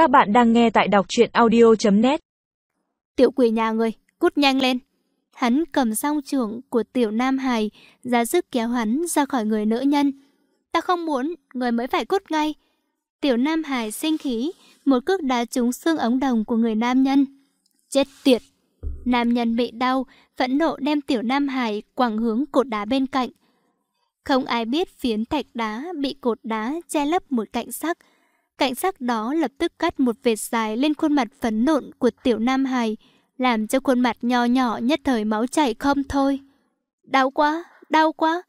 Các bạn đang nghe tại đọc truyện audio.net Tiểu quỷ nhà người, cút nhanh lên. Hắn cầm song trưởng của tiểu Nam Hải, ra sức kéo hắn ra khỏi người nữ nhân. Ta không muốn, người mới phải cút ngay. Tiểu Nam Hải sinh khí, một cước đá trúng xương ống đồng của người nam nhân. Chết tiệt! Nam nhân bị đau, phẫn nộ đem tiểu Nam Hải quẳng hướng cột đá bên cạnh. Không ai biết phiến thạch đá bị cột đá che lấp một cạnh sắc. Cạnh sắc đó lập tức cắt một vệt dài lên khuôn mặt phấn nộn của tiểu Nam Hải, làm cho khuôn mặt nho nhỏ nhất thời máu chảy không thôi. Đau quá, đau quá.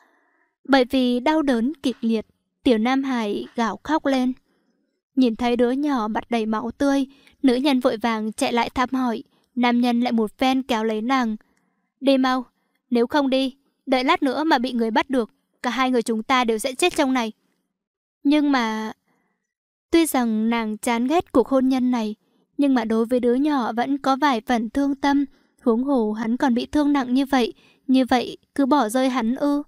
Bởi vì đau đớn kịch liệt, tiểu Nam Hải gào khóc lên. Nhìn thấy đứa nhỏ mặt đầy máu tươi, nữ nhân vội vàng chạy lại thăm hỏi. Nam nhân lại một phen kéo lấy nàng. Đi mau, nếu không đi, đợi lát nữa mà bị người bắt được, cả hai người chúng ta đều sẽ chết trong này. Nhưng mà... Tuy rằng nàng chán ghét cuộc hôn nhân này, nhưng mà đối với đứa nhỏ vẫn có vài phần thương tâm. Huống hồ hắn còn bị thương nặng như vậy, như vậy cứ bỏ rơi hắn ư.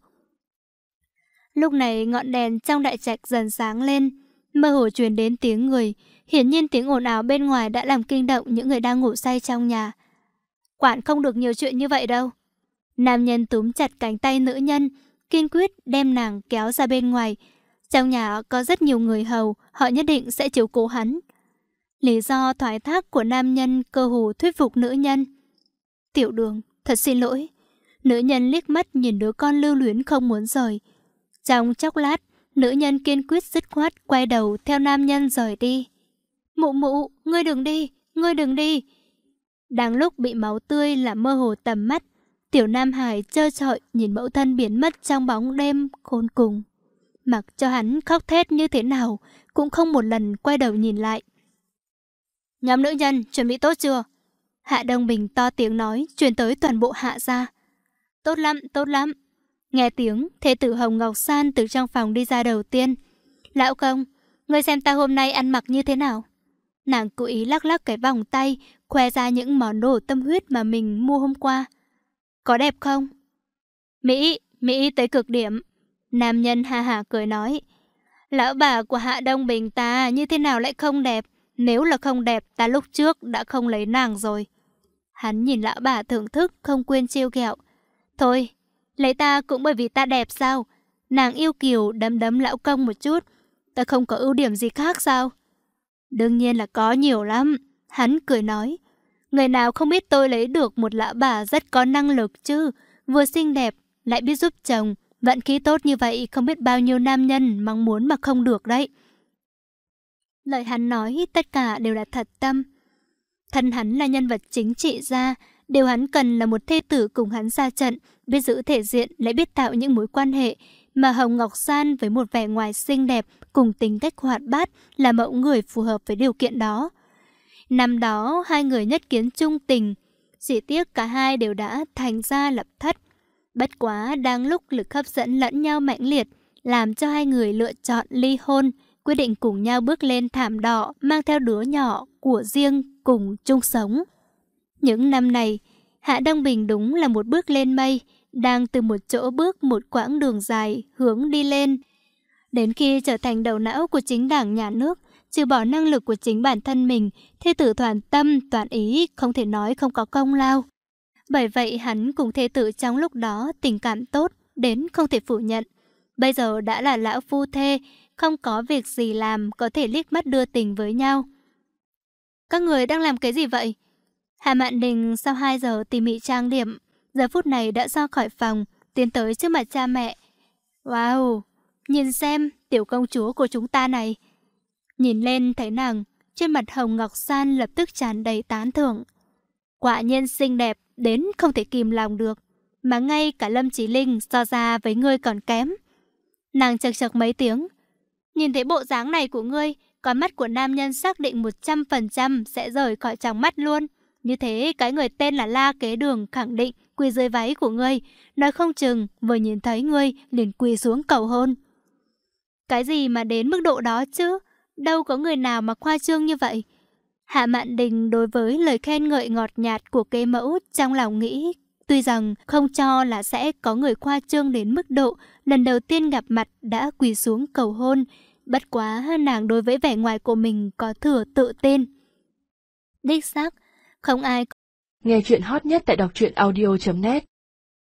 Lúc này ngọn đèn trong đại trạch dần sáng lên, mơ hồ truyền đến tiếng người. Hiển nhiên tiếng ồn ào bên ngoài đã làm kinh động những người đang ngủ say trong nhà. Quản không được nhiều chuyện như vậy đâu. Nam nhân túm chặt cánh tay nữ nhân, kiên quyết đem nàng kéo ra bên ngoài. Trong nhà có rất nhiều người hầu, họ nhất định sẽ chiếu cố hắn. Lý do thoái thác của nam nhân cơ hồ thuyết phục nữ nhân. Tiểu đường, thật xin lỗi. Nữ nhân liếc mắt nhìn đứa con lưu luyến không muốn rời. Trong chốc lát, nữ nhân kiên quyết dứt khoát quay đầu theo nam nhân rời đi. Mụ mụ, ngươi đừng đi, ngươi đừng đi. Đang lúc bị máu tươi làm mơ hồ tầm mắt, tiểu Nam Hải trơ trọi nhìn mẫu thân biến mất trong bóng đêm khôn cùng. Mặc cho hắn khóc thét như thế nào, cũng không một lần quay đầu nhìn lại. Nhóm nữ nhân chuẩn bị tốt chưa? Hạ Đông Bình to tiếng nói, truyền tới toàn bộ hạ gia. Tốt lắm, tốt lắm. Nghe tiếng, thế tử Hồng Ngọc San từ trong phòng đi ra đầu tiên. Lão công, ngươi xem ta hôm nay ăn mặc như thế nào? Nàng cố ý lắc lắc cái vòng tay, khoe ra những món đồ tâm huyết mà mình mua hôm qua. Có đẹp không? Mỹ, Mỹ tới cực điểm. Nam nhân ha hà cười nói. Lão bà của Hạ Đông Bình ta như thế nào lại không đẹp? Nếu là không đẹp, ta lúc trước đã không lấy nàng rồi. Hắn nhìn lão bà thưởng thức, không quên trêu ghẹo. Thôi, lấy ta cũng bởi vì ta đẹp sao? Nàng yêu kiều đấm đấm lão công một chút. Ta không có ưu điểm gì khác sao? Đương nhiên là có nhiều lắm. Hắn cười nói. Người nào không biết tôi lấy được một lão bà rất có năng lực chứ. Vừa xinh đẹp, lại biết giúp chồng. Vận khí tốt như vậy không biết bao nhiêu nam nhân mong muốn mà không được đấy. Lời hắn nói tất cả đều là thật tâm. Thân hắn là nhân vật chính trị gia, điều hắn cần là một thê tử cùng hắn ra trận, biết giữ thể diện lại biết tạo những mối quan hệ, mà Hồng Ngọc San với một vẻ ngoài xinh đẹp cùng tính cách hoạt bát là mẫu người phù hợp với điều kiện đó. Năm đó hai người nhất kiến trung tình, chỉ tiếc cả hai đều đã thành ra lập thất. Bất quá đang lúc lực hấp dẫn lẫn nhau mạnh liệt, làm cho hai người lựa chọn ly hôn, quyết định cùng nhau bước lên thảm đỏ mang theo đứa nhỏ của riêng cùng chung sống. Những năm này, Hạ Đông Bình đúng là một bước lên mây, đang từ một chỗ bước một quãng đường dài hướng đi lên. Đến khi trở thành đầu não của chính đảng nhà nước, trừ bỏ năng lực của chính bản thân mình, thê tử toàn tâm, toàn ý, không thể nói không có công lao. Bởi vậy hắn cùng thê tử trong lúc đó tình cảm tốt, đến không thể phủ nhận. Bây giờ đã là lão phu thê, không có việc gì làm có thể liếc mắt đưa tình với nhau. Các người đang làm cái gì vậy? hà Mạn Đình sau 2 giờ tỉ mỉ trang điểm, giờ phút này đã ra khỏi phòng, tiến tới trước mặt cha mẹ. Wow, nhìn xem, tiểu công chúa của chúng ta này. Nhìn lên thấy nàng, trên mặt Hồng Ngọc San lập tức tràn đầy tán thưởng. Quả nhiên xinh đẹp, đến không thể kìm lòng được. Mà ngay cả Lâm Chí Linh so ra với ngươi còn kém. Nàng chật chật mấy tiếng, Nhìn thấy bộ dáng này của ngươi, con mắt của nam nhân xác định 100% sẽ rời khỏi trong mắt luôn. Như thế, cái người tên là La Kế Đường khẳng định quỳ dưới váy của ngươi, nói không chừng vừa nhìn thấy ngươi liền quỳ xuống cầu hôn. Cái gì mà đến mức độ đó chứ? Đâu có người nào mà khoa trương như vậy. Hạ Mạn Đình đối với lời khen ngợi ngọt nhạt của kế mẫu trong lòng nghĩ Tuy rằng không cho là sẽ có người khoa trương đến mức độ lần đầu tiên gặp mặt đã quỳ xuống cầu hôn, Bất quá nàng đối với vẻ ngoài của mình có thừa tự tin. Đích xác, không ai Nghe chuyện hot nhất tại đọc truyện audio.net